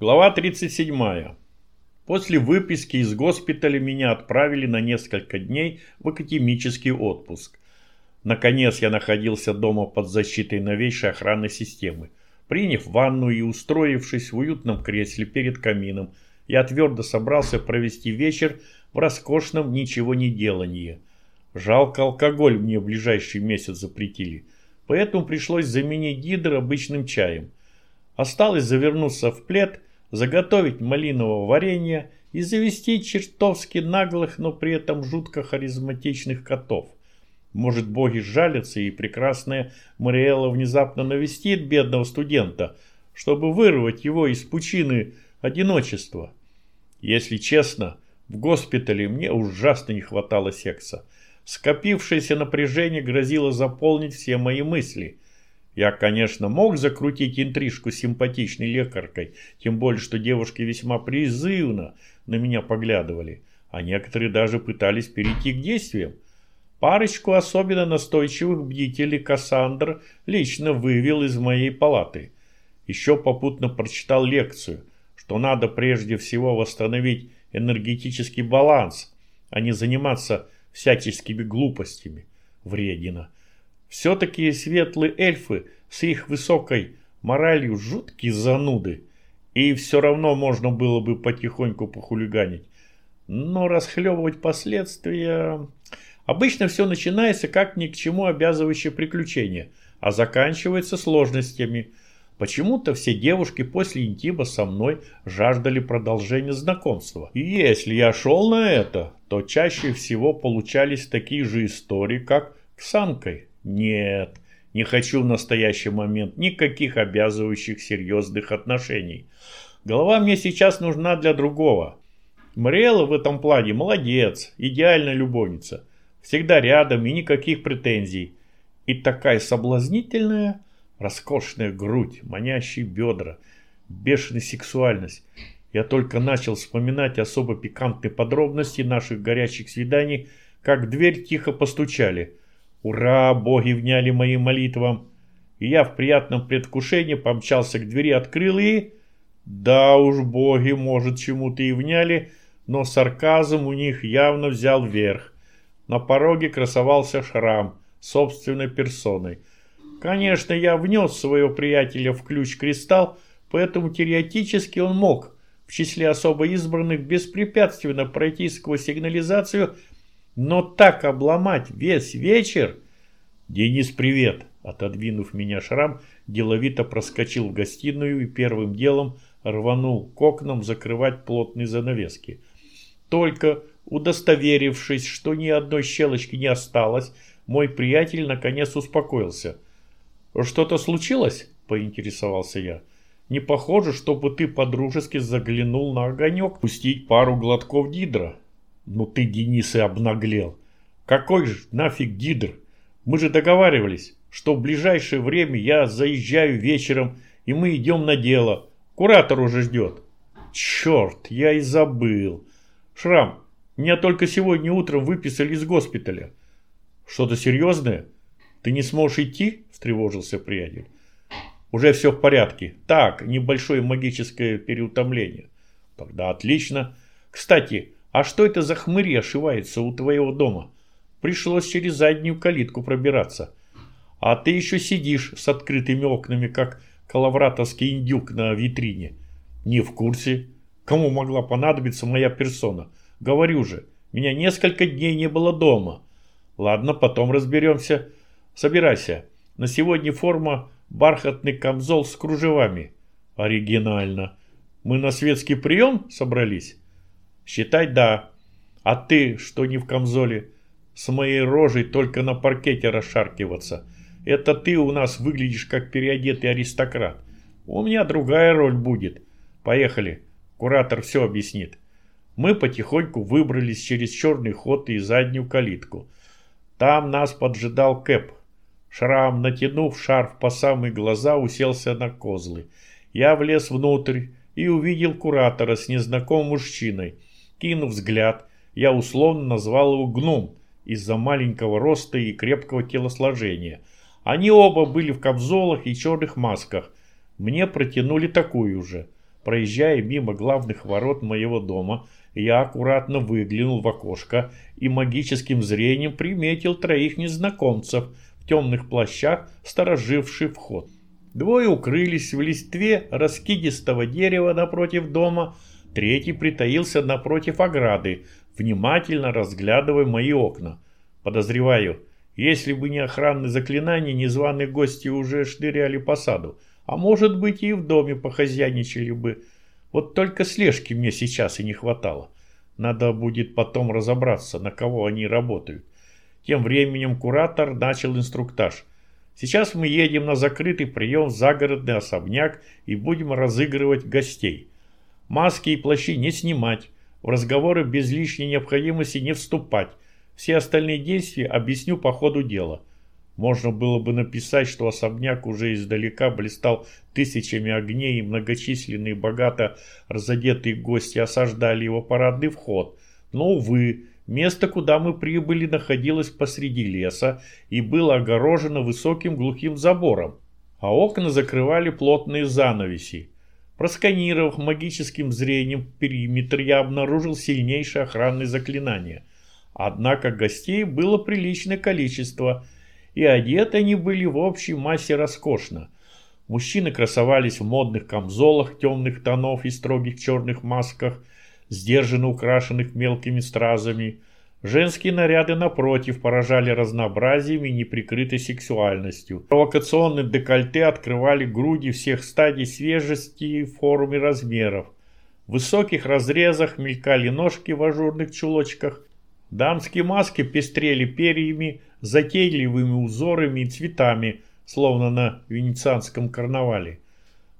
Глава 37. После выписки из госпиталя меня отправили на несколько дней в академический отпуск. Наконец я находился дома под защитой новейшей охранной системы. Приняв ванну и устроившись в уютном кресле перед камином, я твердо собрался провести вечер в роскошном ничего не делании. Жалко алкоголь мне в ближайший месяц запретили, поэтому пришлось заменить гидр обычным чаем. Осталось завернуться в плед – заготовить малинового варенья и завести чертовски наглых, но при этом жутко харизматичных котов. Может, боги жалятся, и прекрасная Мариэла внезапно навестит бедного студента, чтобы вырвать его из пучины одиночества. Если честно, в госпитале мне ужасно не хватало секса. Скопившееся напряжение грозило заполнить все мои мысли – я, конечно, мог закрутить интрижку с симпатичной лекаркой, тем более, что девушки весьма призывно на меня поглядывали, а некоторые даже пытались перейти к действиям. Парочку особенно настойчивых бдителей Кассандр лично вывел из моей палаты. Еще попутно прочитал лекцию, что надо прежде всего восстановить энергетический баланс, а не заниматься всяческими глупостями. Вредина. Все-таки светлые эльфы с их высокой моралью жуткие зануды. И все равно можно было бы потихоньку похулиганить. Но расхлебывать последствия... Обычно все начинается как ни к чему обязывающее приключение, а заканчивается сложностями. Почему-то все девушки после интима со мной жаждали продолжения знакомства. И если я шел на это, то чаще всего получались такие же истории, как с Анкой. Нет, не хочу в настоящий момент никаких обязывающих серьезных отношений. Голова мне сейчас нужна для другого. Мариэла в этом плане молодец, идеальная любовница. Всегда рядом и никаких претензий. И такая соблазнительная, роскошная грудь, манящие бедра, бешеная сексуальность. Я только начал вспоминать особо пикантные подробности наших горячих свиданий, как в дверь тихо постучали – Ура, боги вняли моим молитвам. И я в приятном предвкушении помчался к двери, открыл и... Да уж, боги, может, чему-то и вняли, но сарказм у них явно взял верх. На пороге красовался шрам собственной персоной. Конечно, я внес своего приятеля в ключ-кристалл, поэтому теоретически он мог в числе особо избранных беспрепятственно пройти сквозь сигнализацию но так обломать весь вечер... Денис, привет! Отодвинув меня шрам, деловито проскочил в гостиную и первым делом рванул к окнам закрывать плотные занавески. Только удостоверившись, что ни одной щелочки не осталось, мой приятель наконец успокоился. «Что-то случилось?» – поинтересовался я. «Не похоже, чтобы ты подружески заглянул на огонек, пустить пару глотков гидра». Ну ты, Денис, и обнаглел. Какой же нафиг гидр? Мы же договаривались, что в ближайшее время я заезжаю вечером, и мы идем на дело. Куратор уже ждет. Черт, я и забыл. Шрам, меня только сегодня утром выписали из госпиталя. Что-то серьезное? Ты не сможешь идти? Встревожился приятель. Уже все в порядке. Так, небольшое магическое переутомление. Тогда отлично. Кстати, а что это за хмыри ошивается у твоего дома? Пришлось через заднюю калитку пробираться. А ты еще сидишь с открытыми окнами, как калавратовский индюк на витрине. Не в курсе. Кому могла понадобиться моя персона? Говорю же, меня несколько дней не было дома. Ладно, потом разберемся. Собирайся. На сегодня форма бархатный камзол с кружевами. Оригинально. Мы на светский прием собрались? Считать да. А ты, что не в камзоле, с моей рожей только на паркете расшаркиваться. Это ты у нас выглядишь как переодетый аристократ. У меня другая роль будет. Поехали. Куратор все объяснит. Мы потихоньку выбрались через черный ход и заднюю калитку. Там нас поджидал Кэп. Шрам, натянув шарф по самые глаза, уселся на козлы. Я влез внутрь и увидел куратора с незнакомым мужчиной – Кинув взгляд, я условно назвал его гном из-за маленького роста и крепкого телосложения. Они оба были в камзолах и черных масках. Мне протянули такую же. Проезжая мимо главных ворот моего дома, я аккуратно выглянул в окошко и магическим зрением приметил троих незнакомцев в темных плащах, стороживших вход. Двое укрылись в листве раскидистого дерева напротив дома, третий притаился напротив ограды, внимательно разглядывая мои окна. Подозреваю, если бы не охранные заклинания, незваные гости уже шныряли по саду, а может быть и в доме похозяйничали бы. Вот только слежки мне сейчас и не хватало. Надо будет потом разобраться, на кого они работают. Тем временем куратор начал инструктаж. Сейчас мы едем на закрытый прием в загородный особняк и будем разыгрывать гостей. Маски и плащи не снимать, в разговоры без лишней необходимости не вступать. Все остальные действия объясню по ходу дела. Можно было бы написать, что особняк уже издалека блистал тысячами огней, и многочисленные богато разодетые гости осаждали его парадный вход. Но, увы, место, куда мы прибыли, находилось посреди леса и было огорожено высоким глухим забором, а окна закрывали плотные занавеси. Просканировав магическим зрением периметр, я обнаружил сильнейшее охранное заклинание. Однако гостей было приличное количество – и одеты они были в общей массе роскошно. Мужчины красовались в модных камзолах темных тонов и строгих черных масках, сдержанно украшенных мелкими стразами. Женские наряды, напротив, поражали разнообразием и неприкрытой сексуальностью. Провокационные декольте открывали груди всех стадий свежести и форм и размеров. В высоких разрезах мелькали ножки в ажурных чулочках. Дамские маски пестрели перьями, затейливыми узорами и цветами, словно на венецианском карнавале.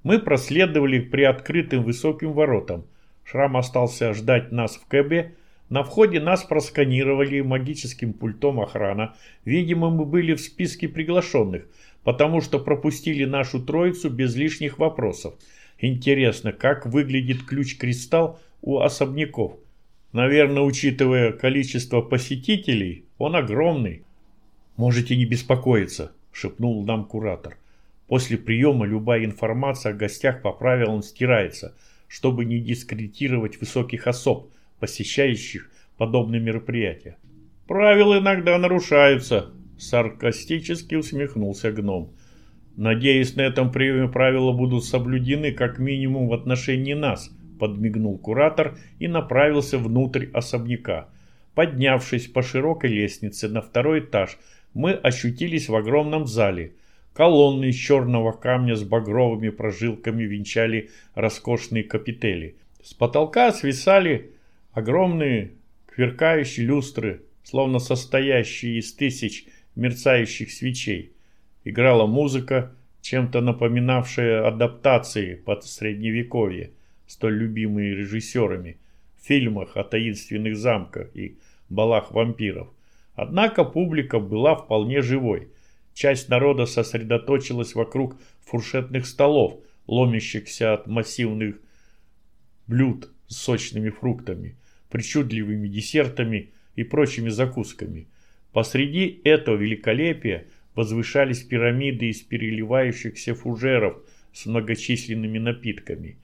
Мы проследовали к приоткрытым высоким воротам. Шрам остался ждать нас в КБ. На входе нас просканировали магическим пультом охрана. Видимо, мы были в списке приглашенных, потому что пропустили нашу троицу без лишних вопросов. Интересно, как выглядит ключ-кристалл у особняков? Наверное, учитывая количество посетителей, он огромный. «Можете не беспокоиться», – шепнул нам куратор. «После приема любая информация о гостях по правилам стирается, чтобы не дискредитировать высоких особ, посещающих подобные мероприятия». «Правила иногда нарушаются», – саркастически усмехнулся гном. «Надеюсь, на этом приеме правила будут соблюдены как минимум в отношении нас», – подмигнул куратор и направился внутрь особняка. Поднявшись по широкой лестнице на второй этаж – мы ощутились в огромном зале. Колонны из черного камня с багровыми прожилками венчали роскошные капители. С потолка свисали огромные кверкающие люстры, словно состоящие из тысяч мерцающих свечей. Играла музыка, чем-то напоминавшая адаптации под средневековье, столь любимые режиссерами, в фильмах о таинственных замках и балах вампиров – Однако публика была вполне живой. Часть народа сосредоточилась вокруг фуршетных столов, ломящихся от массивных блюд с сочными фруктами, причудливыми десертами и прочими закусками. Посреди этого великолепия возвышались пирамиды из переливающихся фужеров с многочисленными напитками.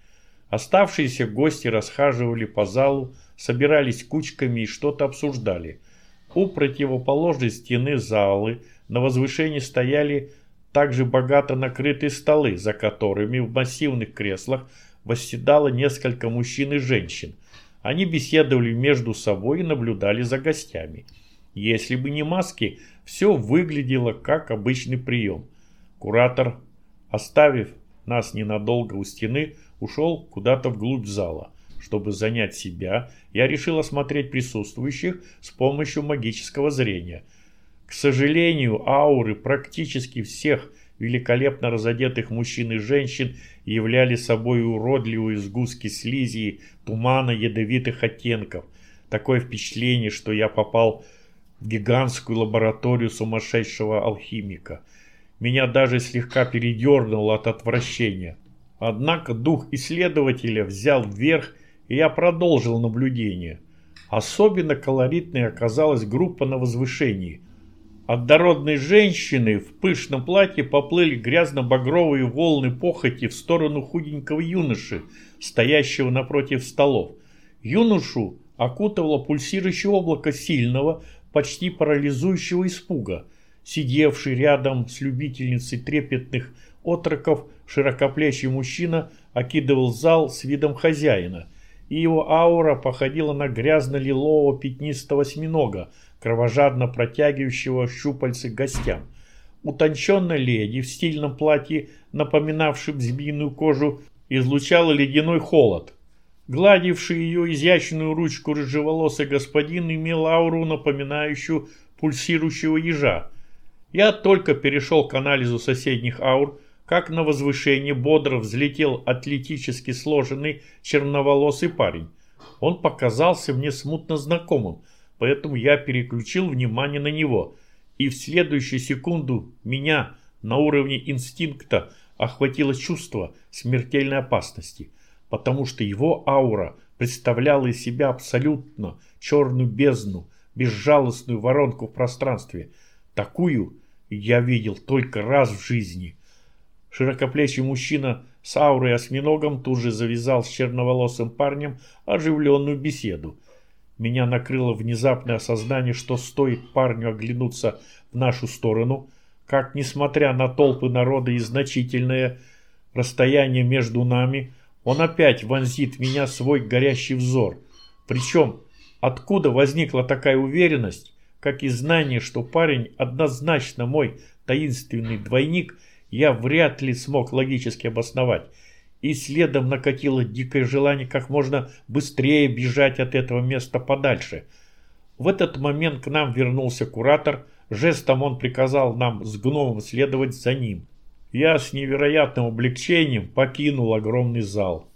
Оставшиеся гости расхаживали по залу, собирались кучками и что-то обсуждали – у противоположной стены залы на возвышении стояли также богато накрытые столы, за которыми в массивных креслах восседало несколько мужчин и женщин. Они беседовали между собой и наблюдали за гостями. Если бы не маски, все выглядело как обычный прием. Куратор, оставив нас ненадолго у стены, ушел куда-то вглубь зала. Чтобы занять себя, я решил осмотреть присутствующих с помощью магического зрения. К сожалению, ауры практически всех великолепно разодетых мужчин и женщин являли собой уродливые сгустки слизи, тумана ядовитых оттенков. Такое впечатление, что я попал в гигантскую лабораторию сумасшедшего алхимика. Меня даже слегка передернуло от отвращения. Однако дух исследователя взял вверх и я продолжил наблюдение. Особенно колоритной оказалась группа на возвышении. От женщины в пышном платье поплыли грязно-багровые волны похоти в сторону худенького юноши стоящего напротив столов. Юношу окутывало пульсирующее облако сильного, почти парализующего испуга. Сидевший рядом с любительницей трепетных отроков широкоплечий мужчина окидывал зал с видом хозяина, и его аура походила на грязно-лилового пятнистого осьминога, кровожадно протягивающего щупальцы гостям. Утонченная леди в стильном платье, напоминавшем змеиную кожу, излучала ледяной холод. Гладивший ее изящную ручку рыжеволосый господин имел ауру, напоминающую пульсирующего ежа. Я только перешел к анализу соседних аур, как на возвышение бодро взлетел атлетически сложенный черноволосый парень. Он показался мне смутно знакомым, поэтому я переключил внимание на него, и в следующую секунду меня на уровне инстинкта охватило чувство смертельной опасности, потому что его аура представляла из себя абсолютно черную бездну, безжалостную воронку в пространстве. Такую я видел только раз в жизни – Широкоплечий мужчина с аурой осьминогом тут же завязал с черноволосым парнем оживленную беседу. Меня накрыло внезапное осознание, что стоит парню оглянуться в нашу сторону, как, несмотря на толпы народа и значительное расстояние между нами, он опять вонзит в меня свой горящий взор. Причем, откуда возникла такая уверенность, как и знание, что парень однозначно мой таинственный двойник – я вряд ли смог логически обосновать. И следом накатило дикое желание как можно быстрее бежать от этого места подальше. В этот момент к нам вернулся куратор. Жестом он приказал нам с гномом следовать за ним. Я с невероятным облегчением покинул огромный зал.